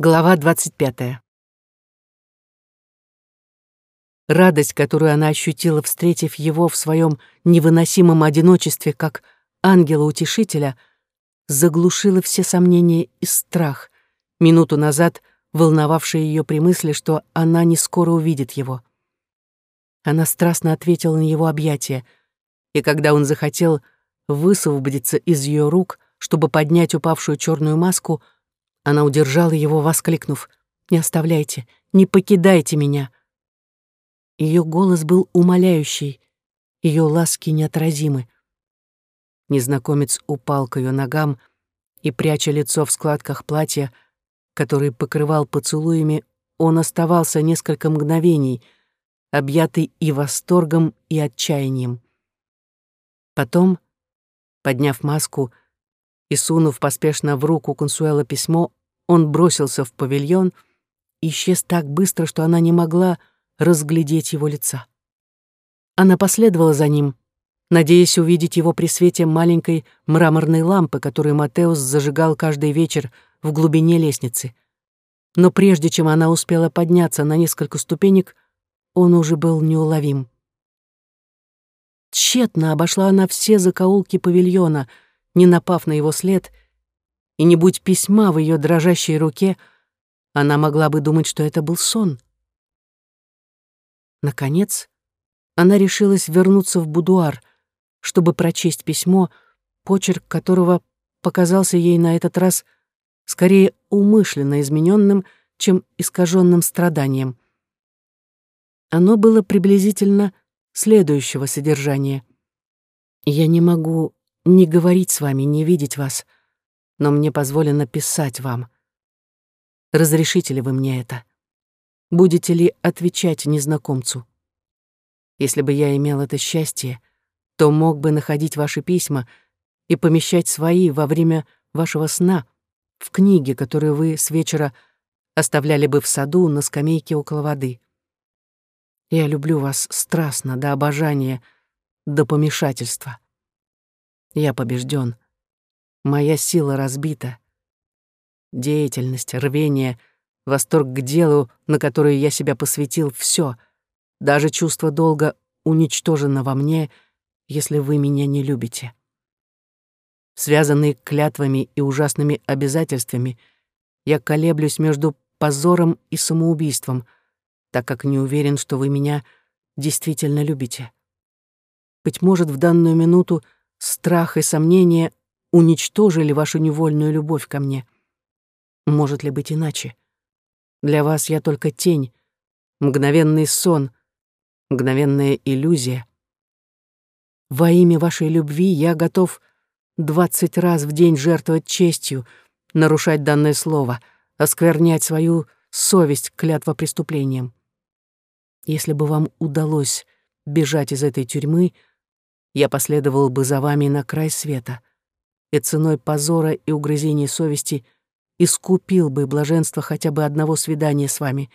Глава 25. Радость, которую она ощутила, встретив его в своем невыносимом одиночестве, как ангела-утешителя, заглушила все сомнения и страх, минуту назад волновавшие ее при мысли, что она не скоро увидит его. Она страстно ответила на его объятия, и когда он захотел высвободиться из ее рук, чтобы поднять упавшую черную маску — она удержала его, воскликнув «Не оставляйте, не покидайте меня». Ее голос был умоляющий, ее ласки неотразимы. Незнакомец упал к ее ногам и, пряча лицо в складках платья, который покрывал поцелуями, он оставался несколько мгновений, объятый и восторгом, и отчаянием. Потом, подняв маску и сунув поспешно в руку Консуэла письмо, он бросился в павильон и исчез так быстро, что она не могла разглядеть его лица. Она последовала за ним, надеясь увидеть его при свете маленькой мраморной лампы, которую Матеус зажигал каждый вечер в глубине лестницы. Но прежде чем она успела подняться на несколько ступенек, он уже был неуловим. Тщетно обошла она все закоулки павильона, не напав на его след — и не будь письма в ее дрожащей руке, она могла бы думать, что это был сон. Наконец, она решилась вернуться в будуар, чтобы прочесть письмо, почерк которого показался ей на этот раз скорее умышленно измененным, чем искаженным страданием. Оно было приблизительно следующего содержания. «Я не могу ни говорить с вами, ни видеть вас но мне позволено писать вам. Разрешите ли вы мне это? Будете ли отвечать незнакомцу? Если бы я имел это счастье, то мог бы находить ваши письма и помещать свои во время вашего сна в книге, которую вы с вечера оставляли бы в саду на скамейке около воды. Я люблю вас страстно, до обожания, до помешательства. Я побежден. Моя сила разбита. Деятельность, рвение, восторг к делу, на которое я себя посвятил, все, даже чувство долга уничтожено во мне, если вы меня не любите. Связанный клятвами и ужасными обязательствами, я колеблюсь между позором и самоубийством, так как не уверен, что вы меня действительно любите. Быть может, в данную минуту страх и сомнение уничтожили вашу невольную любовь ко мне. Может ли быть иначе? Для вас я только тень, мгновенный сон, мгновенная иллюзия. Во имя вашей любви я готов двадцать раз в день жертвовать честью, нарушать данное слово, осквернять свою совесть клятва преступлением. Если бы вам удалось бежать из этой тюрьмы, я последовал бы за вами на край света и ценой позора и угрызений совести искупил бы блаженство хотя бы одного свидания с вами,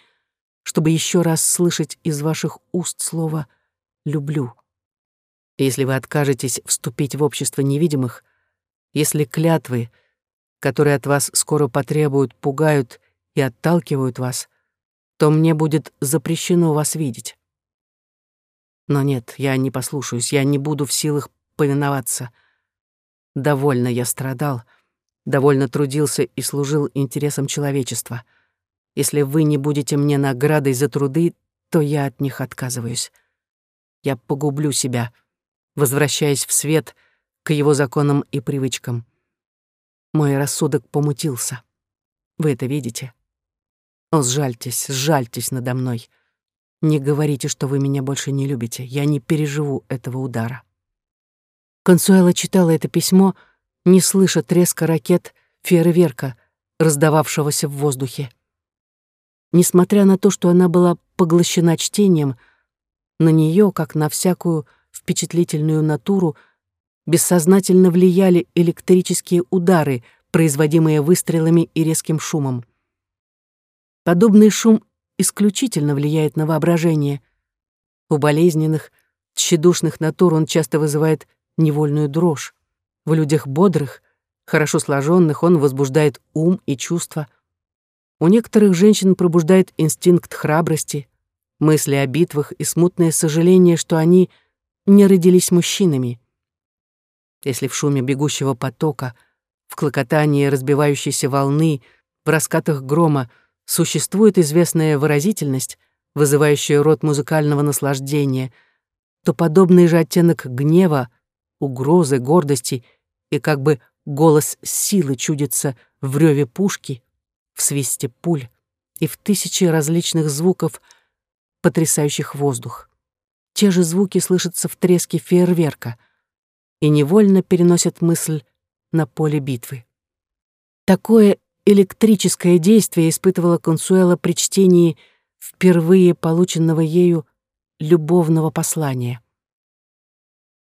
чтобы еще раз слышать из ваших уст слово «люблю». Если вы откажетесь вступить в общество невидимых, если клятвы, которые от вас скоро потребуют, пугают и отталкивают вас, то мне будет запрещено вас видеть. Но нет, я не послушаюсь, я не буду в силах повиноваться — Довольно я страдал, довольно трудился и служил интересам человечества. Если вы не будете мне наградой за труды, то я от них отказываюсь. Я погублю себя, возвращаясь в свет к его законам и привычкам. Мой рассудок помутился. Вы это видите? О, сжальтесь, сжальтесь надо мной. Не говорите, что вы меня больше не любите. Я не переживу этого удара. Консуэла читала это письмо, не слыша треска ракет фейерверка, раздававшегося в воздухе. Несмотря на то, что она была поглощена чтением, на нее, как на всякую впечатлительную натуру, бессознательно влияли электрические удары, производимые выстрелами и резким шумом. Подобный шум исключительно влияет на воображение. У болезненных, тщедушных натур он часто вызывает невольную дрожь. В людях бодрых, хорошо сложенных он возбуждает ум и чувства. У некоторых женщин пробуждает инстинкт храбрости, мысли о битвах и смутное сожаление, что они не родились мужчинами. Если в шуме бегущего потока, в клокотании разбивающейся волны, в раскатах грома существует известная выразительность, вызывающая род музыкального наслаждения, то подобный же оттенок гнева, угрозы, гордости и как бы голос силы чудится в рёве пушки, в свисте пуль и в тысячи различных звуков, потрясающих воздух. Те же звуки слышатся в треске фейерверка и невольно переносят мысль на поле битвы. Такое электрическое действие испытывала Консуэла при чтении впервые полученного ею любовного послания.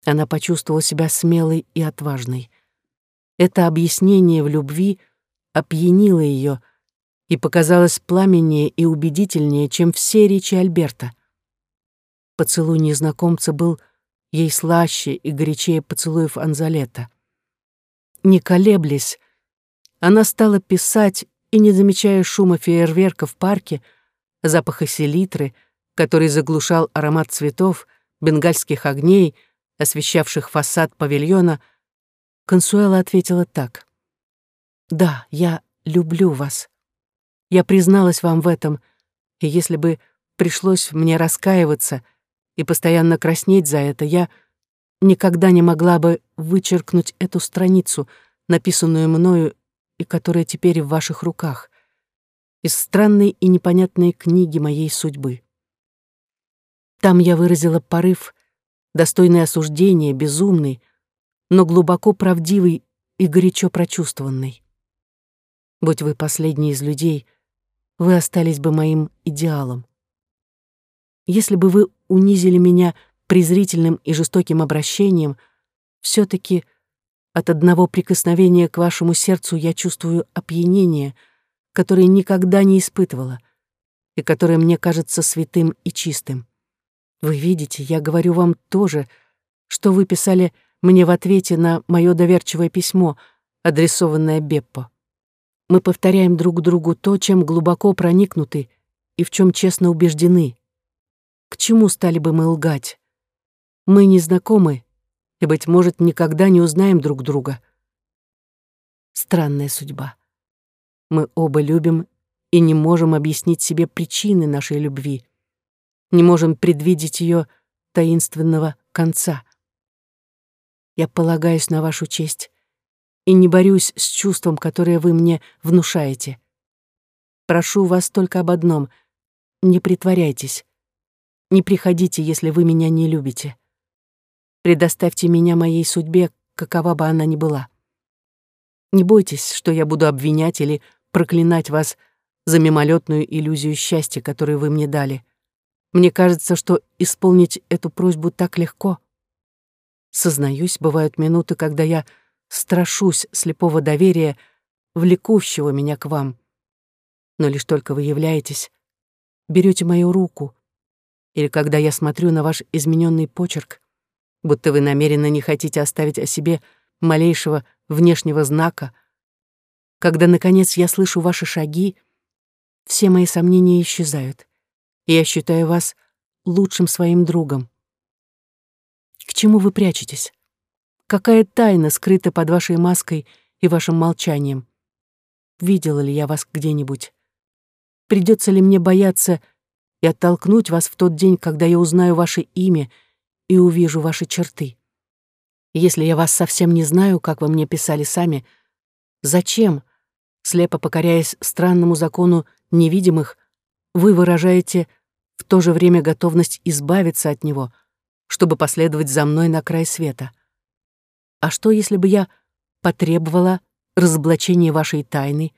Она почувствовала себя смелой и отважной. Это объяснение в любви опьянило ее и показалось пламеннее и убедительнее, чем все речи Альберта. Поцелуй незнакомца был ей слаще и горячее поцелуев Анзалета. Не колеблясь, она стала писать и, не замечая шума фейерверка в парке, запаха селитры, который заглушал аромат цветов, бенгальских огней, освещавших фасад павильона, Консуэла ответила так. «Да, я люблю вас. Я призналась вам в этом, и если бы пришлось мне раскаиваться и постоянно краснеть за это, я никогда не могла бы вычеркнуть эту страницу, написанную мною и которая теперь в ваших руках, из странной и непонятной книги моей судьбы. Там я выразила порыв, достойный осуждения, безумный, но глубоко правдивый и горячо прочувствованный. Будь вы последний из людей, вы остались бы моим идеалом. Если бы вы унизили меня презрительным и жестоким обращением, все таки от одного прикосновения к вашему сердцу я чувствую опьянение, которое никогда не испытывала и которое мне кажется святым и чистым. Вы видите, я говорю вам тоже, что вы писали мне в ответе на мое доверчивое письмо, адресованное Беппо. Мы повторяем друг другу то, чем глубоко проникнуты и в чем честно убеждены. К чему стали бы мы лгать? Мы не знакомы, и, быть может, никогда не узнаем друг друга. Странная судьба. Мы оба любим и не можем объяснить себе причины нашей любви, не можем предвидеть ее таинственного конца. Я полагаюсь на вашу честь и не борюсь с чувством, которое вы мне внушаете. Прошу вас только об одном — не притворяйтесь. Не приходите, если вы меня не любите. Предоставьте меня моей судьбе, какова бы она ни была. Не бойтесь, что я буду обвинять или проклинать вас за мимолетную иллюзию счастья, которую вы мне дали. Мне кажется, что исполнить эту просьбу так легко. Сознаюсь, бывают минуты, когда я страшусь слепого доверия, влекущего меня к вам. Но лишь только вы являетесь, берете мою руку, или когда я смотрю на ваш измененный почерк, будто вы намеренно не хотите оставить о себе малейшего внешнего знака. Когда, наконец, я слышу ваши шаги, все мои сомнения исчезают, я считаю вас лучшим своим другом. К чему вы прячетесь? Какая тайна скрыта под вашей маской и вашим молчанием? Видела ли я вас где-нибудь? Придется ли мне бояться и оттолкнуть вас в тот день, когда я узнаю ваше имя — и увижу ваши черты. Если я вас совсем не знаю, как вы мне писали сами, зачем, слепо покоряясь странному закону невидимых, вы выражаете в то же время готовность избавиться от него, чтобы последовать за мной на край света? А что, если бы я потребовала разоблачения вашей тайны?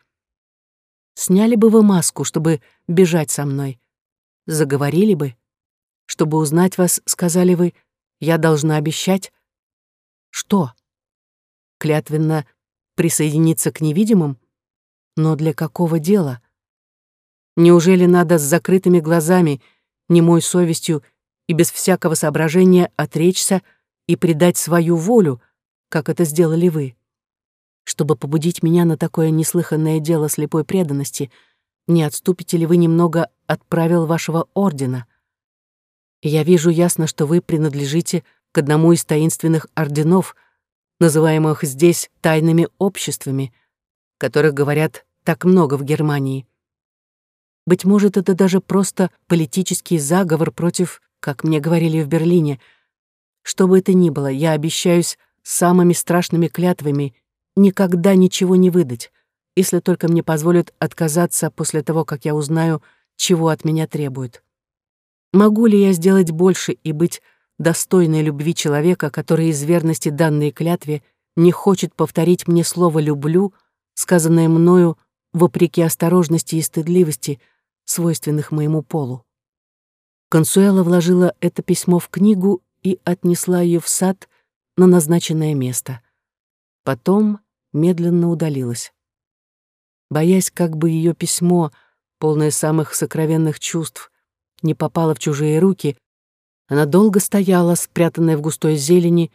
Сняли бы вы маску, чтобы бежать со мной? Заговорили бы? Чтобы узнать вас, сказали вы, я должна обещать. Что? Клятвенно присоединиться к невидимым? Но для какого дела? Неужели надо с закрытыми глазами, немой совестью и без всякого соображения отречься и предать свою волю, как это сделали вы? Чтобы побудить меня на такое неслыханное дело слепой преданности, не отступите ли вы немного от правил вашего ордена. Я вижу ясно, что вы принадлежите к одному из таинственных орденов, называемых здесь тайными обществами, которых говорят так много в Германии. Быть может, это даже просто политический заговор против, как мне говорили в Берлине. Что бы это ни было, я обещаюсь самыми страшными клятвами никогда ничего не выдать, если только мне позволят отказаться после того, как я узнаю, чего от меня требуют. Могу ли я сделать больше и быть достойной любви человека, который из верности данной клятве не хочет повторить мне слово «люблю», сказанное мною вопреки осторожности и стыдливости, свойственных моему полу? Консуэла вложила это письмо в книгу и отнесла ее в сад на назначенное место. Потом медленно удалилась. Боясь, как бы ее письмо, полное самых сокровенных чувств, не попало в чужие руки, она долго стояла, спрятанная в густой зелени,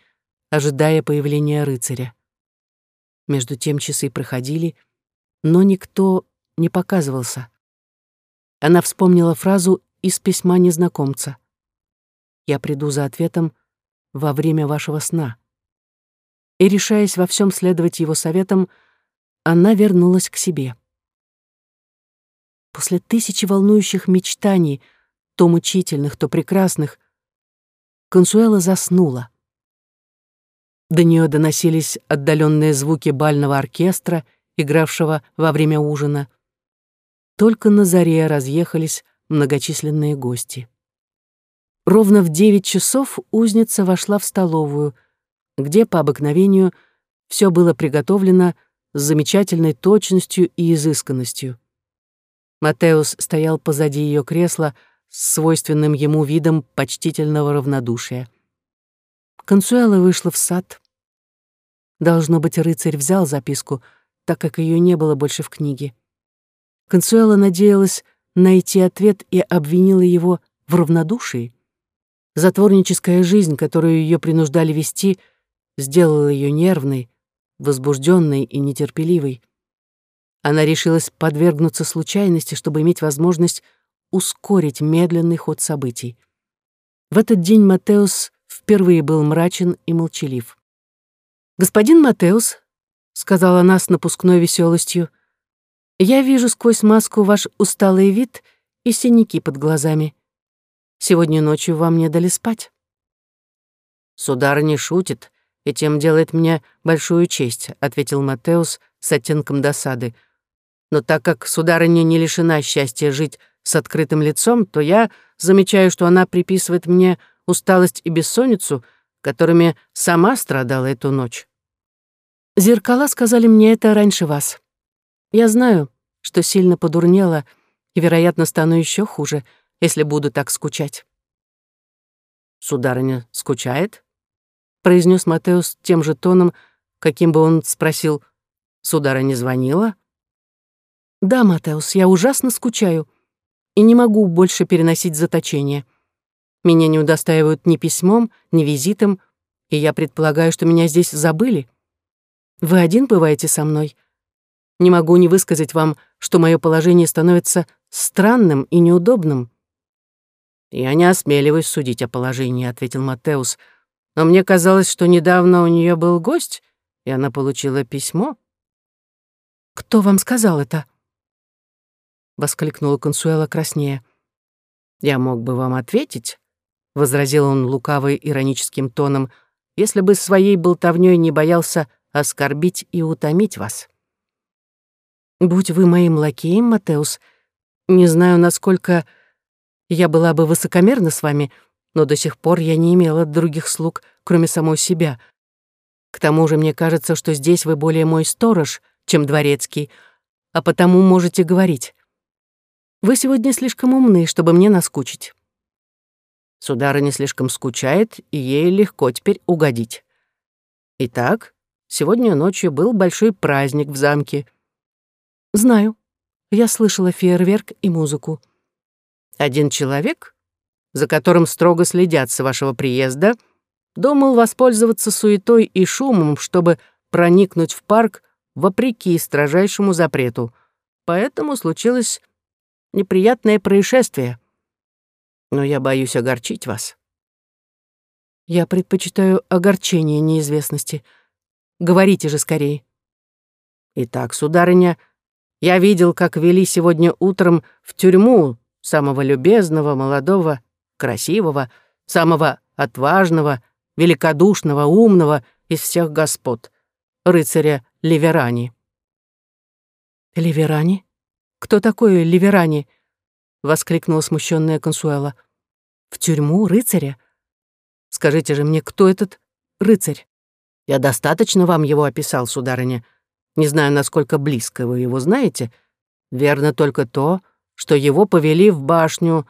ожидая появления рыцаря. Между тем часы проходили, но никто не показывался. Она вспомнила фразу из письма незнакомца. «Я приду за ответом во время вашего сна». И, решаясь во всем следовать его советам, она вернулась к себе. После тысячи волнующих мечтаний, то мучительных, то прекрасных, Консуэла заснула. До нее доносились отдаленные звуки бального оркестра, игравшего во время ужина. Только на заре разъехались многочисленные гости. Ровно в девять часов узница вошла в столовую, где, по обыкновению, все было приготовлено с замечательной точностью и изысканностью. Матеус стоял позади ее кресла с свойственным ему видом почтительного равнодушия. Консуэла вышла в сад. Должно быть, рыцарь взял записку, так как ее не было больше в книге. Консуэла надеялась найти ответ и обвинила его в равнодушии. Затворническая жизнь, которую ее принуждали вести, сделала ее нервной, возбужденной и нетерпеливой. Она решилась подвергнуться случайности, чтобы иметь возможность ускорить медленный ход событий. В этот день Матеус впервые был мрачен и молчалив. «Господин Матеус», — сказала она с напускной веселостью, — «я вижу сквозь маску ваш усталый вид и синяки под глазами. Сегодня ночью вам не дали спать». «Сударыня шутит и тем делает мне большую честь», — ответил Матеус с оттенком досады. «Но так как сударыня не лишена счастья жить с открытым лицом, то я замечаю, что она приписывает мне усталость и бессонницу, которыми сама страдала эту ночь». «Зеркала сказали мне это раньше вас. Я знаю, что сильно подурнела, и, вероятно, стану еще хуже, если буду так скучать». «Сударыня скучает?» произнес Матеус тем же тоном, каким бы он спросил, «Судара не звонила?» «Да, Матеус, я ужасно скучаю и не могу больше переносить заточение. Меня не удостаивают ни письмом, ни визитом, и я предполагаю, что меня здесь забыли. Вы один бываете со мной. Не могу не высказать вам, что мое положение становится странным и неудобным». «Я не осмеливаюсь судить о положении», — ответил Матеус, — но мне казалось, что недавно у нее был гость, и она получила письмо. «Кто вам сказал это?» — воскликнула Консуэла краснее. «Я мог бы вам ответить», — возразил он лукавой ироническим тоном, «если бы своей болтовнёй не боялся оскорбить и утомить вас». «Будь вы моим лакеем, Матеус, не знаю, насколько я была бы высокомерна с вами, — но до сих пор я не имела других слуг, кроме самой себя. К тому же мне кажется, что здесь вы более мой сторож, чем дворецкий, а потому можете говорить. Вы сегодня слишком умны, чтобы мне наскучить». Сударыня слишком скучает, и ей легко теперь угодить. Итак, сегодня ночью был большой праздник в замке. Знаю. Я слышала фейерверк и музыку. Один человек за которым строго следят с вашего приезда, думал воспользоваться суетой и шумом, чтобы проникнуть в парк вопреки строжайшему запрету. Поэтому случилось неприятное происшествие. Но я боюсь огорчить вас. Я предпочитаю огорчение неизвестности. Говорите же скорее. Итак, сударыня, я видел, как вели сегодня утром в тюрьму самого любезного, молодого, красивого, самого отважного, великодушного, умного из всех господ, рыцаря Ливерани. Ливерани? Кто такой Ливерани? воскликнула смущенная Консуэла. В тюрьму рыцаря? Скажите же мне, кто этот рыцарь? Я достаточно вам его описал, сударыня. Не знаю, насколько близко вы его знаете. Верно только то, что его повели в башню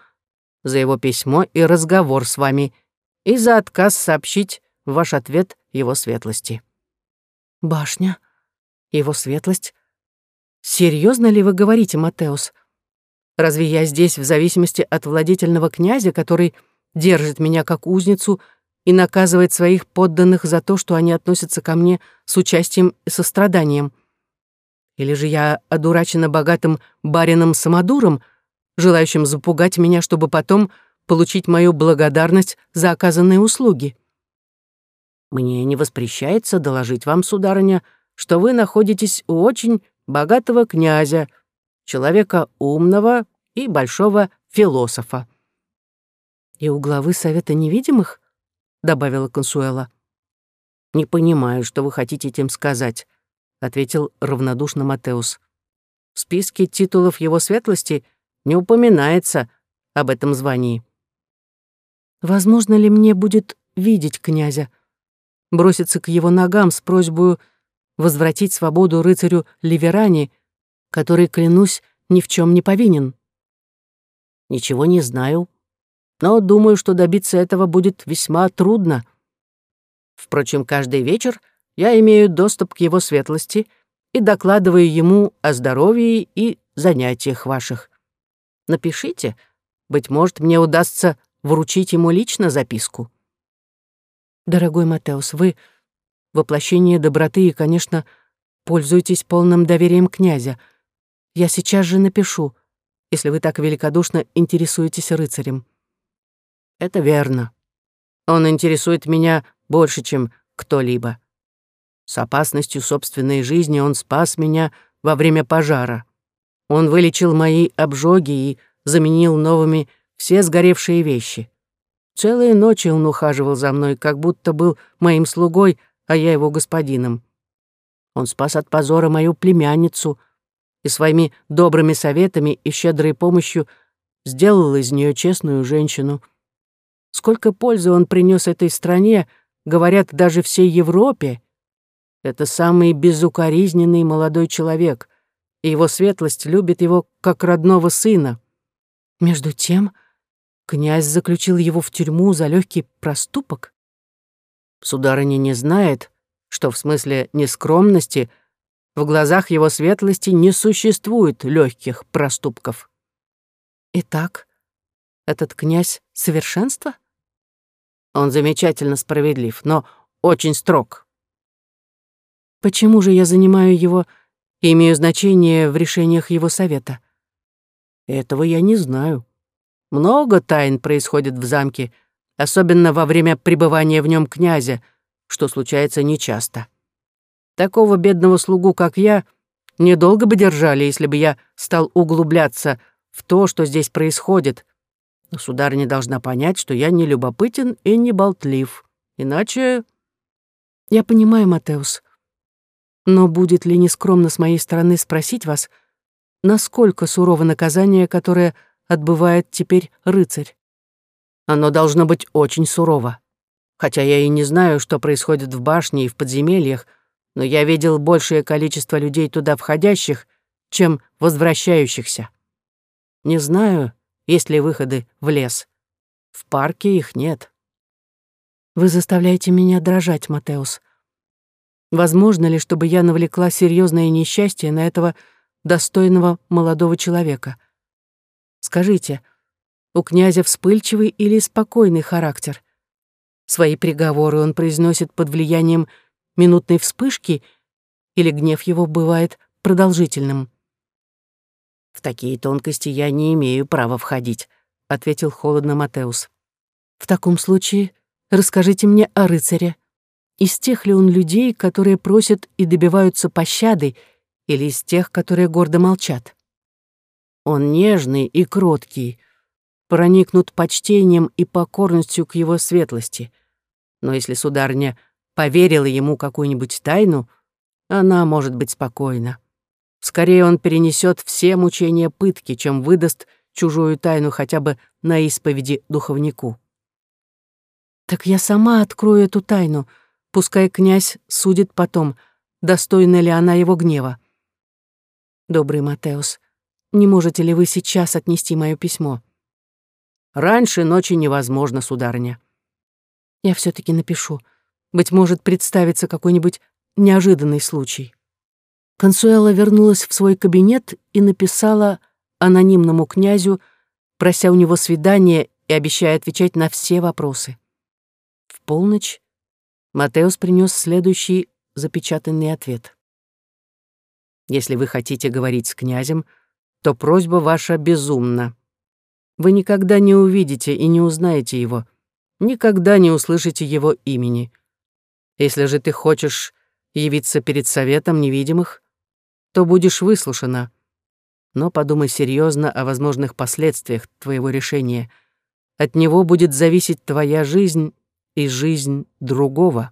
за его письмо и разговор с вами и за отказ сообщить ваш ответ его светлости. Башня? Его светлость? Серьезно ли вы говорите, Матеус? Разве я здесь в зависимости от владетельного князя, который держит меня как узницу и наказывает своих подданных за то, что они относятся ко мне с участием и состраданием? Или же я одурачена богатым барином-самодуром, желающим запугать меня, чтобы потом получить мою благодарность за оказанные услуги? Мне не воспрещается доложить вам, сударыня, что вы находитесь у очень богатого князя, человека умного и большого философа. «И у главы Совета Невидимых?» — добавила Консуэла. «Не понимаю, что вы хотите этим сказать», — ответил равнодушно Матеус. «В списке титулов его светлости не упоминается об этом звании». «Возможно ли мне будет видеть князя?» броситься к его ногам с просьбой возвратить свободу рыцарю Ливерани, который, клянусь, ни в чем не повинен. Ничего не знаю, но думаю, что добиться этого будет весьма трудно. Впрочем, каждый вечер я имею доступ к его светлости и докладываю ему о здоровье и занятиях ваших. Напишите, быть может, мне удастся вручить ему лично записку. Дорогой Матеус, вы воплощение доброты и, конечно, пользуетесь полным доверием князя. Я сейчас же напишу, если вы так великодушно интересуетесь рыцарем. Это верно. Он интересует меня больше, чем кто-либо. С опасностью собственной жизни он спас меня во время пожара. Он вылечил мои обжоги и заменил новыми все сгоревшие вещи. Целые ночи он ухаживал за мной, как будто был моим слугой, а я его господином. Он спас от позора мою племянницу и своими добрыми советами и щедрой помощью сделал из нее честную женщину. Сколько пользы он принес этой стране, говорят даже всей Европе. Это самый безукоризненный молодой человек, и его светлость любит его как родного сына. Между тем, Князь заключил его в тюрьму за легкий проступок? Сударыня не знает, что в смысле нескромности в глазах его светлости не существует легких проступков. Итак, этот князь — совершенство? Он замечательно справедлив, но очень строг. Почему же я занимаю его и имею значение в решениях его совета? Этого я не знаю. Много тайн происходит в замке, особенно во время пребывания в нем князя, что случается нечасто. Такого бедного слугу, как я, недолго бы держали, если бы я стал углубляться в то, что здесь происходит. Но сударыня должна понять, что я не любопытен и не болтлив. Иначе... Я понимаю, Матеус. Но будет ли нескромно с моей стороны спросить вас, насколько сурово наказание, которое отбывает теперь рыцарь. Оно должно быть очень сурово. Хотя я и не знаю, что происходит в башне и в подземельях, но я видел большее количество людей туда входящих, чем возвращающихся. Не знаю, есть ли выходы в лес. В парке их нет. Вы заставляете меня дрожать, Матеус. Возможно ли, чтобы я навлекла серьезное несчастье на этого достойного молодого человека — Скажите, у князя вспыльчивый или спокойный характер? Свои приговоры он произносит под влиянием минутной вспышки или гнев его бывает продолжительным? «В такие тонкости я не имею права входить», — ответил холодно Матеус. «В таком случае расскажите мне о рыцаре. Из тех ли он людей, которые просят и добиваются пощады, или из тех, которые гордо молчат?» «Он нежный и кроткий, проникнут почтением и покорностью к его светлости. Но если сударня поверила ему какую-нибудь тайну, она может быть спокойна. Скорее он перенесет все мучения пытки, чем выдаст чужую тайну хотя бы на исповеди духовнику. Так я сама открою эту тайну, пускай князь судит потом, достойна ли она его гнева. Добрый Матеус, не можете ли вы сейчас отнести мое письмо? Раньше ночи невозможно, сударыня. Я все таки напишу. Быть может, представится какой-нибудь неожиданный случай. Консуэла вернулась в свой кабинет и написала анонимному князю, прося у него свидания и обещая отвечать на все вопросы. В полночь Матеус принес следующий запечатанный ответ. «Если вы хотите говорить с князем, то просьба ваша безумна. Вы никогда не увидите и не узнаете его, никогда не услышите его имени. Если же ты хочешь явиться перед советом невидимых, то будешь выслушана. Но подумай серьезно о возможных последствиях твоего решения. От него будет зависеть твоя жизнь и жизнь другого.